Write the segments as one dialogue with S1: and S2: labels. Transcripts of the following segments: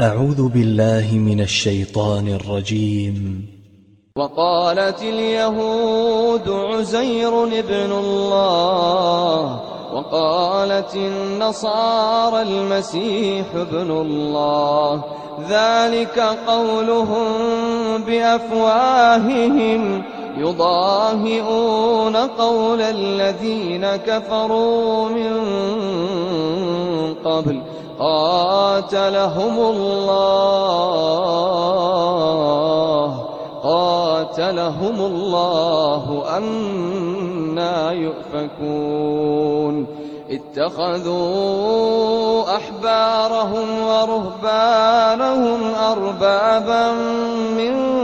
S1: أعوذ بالله من الشيطان الرجيم.
S2: وقالت اليهود عزير ابن الله وقالت النصارى المسيح ابن الله ذلك قولهم بأفواههم يضاهئون قول الذين كفروا من قبل. قاتلهم الله. قاتلهم الله أنا يؤفكون. اتخذوا أحبارهم ورهبانهم أربابا من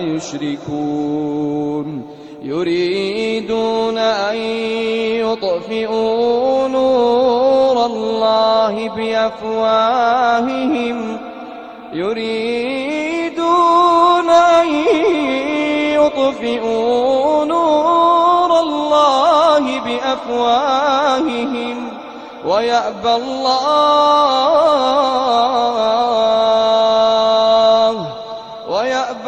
S2: يشركون. يريدون أن يطفئوا نور الله بأفواههم. يريدون أن يطفئوا نور الله بأفواههم. ويأبى الله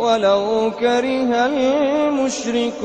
S2: ولو كره المشركون.